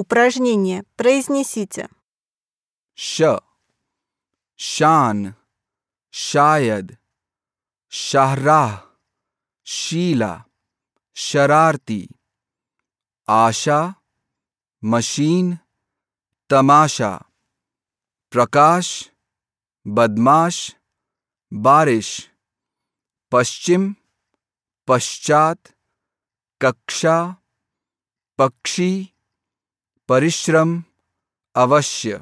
Упражнение. Произнесите. श शान शायद शाहराह शीला शरारती आशा मशीन तमाशा प्रकाश बदमाश बारिश पश्चिम पश्चात कक्षा पक्षी परिश्रम अवश्य।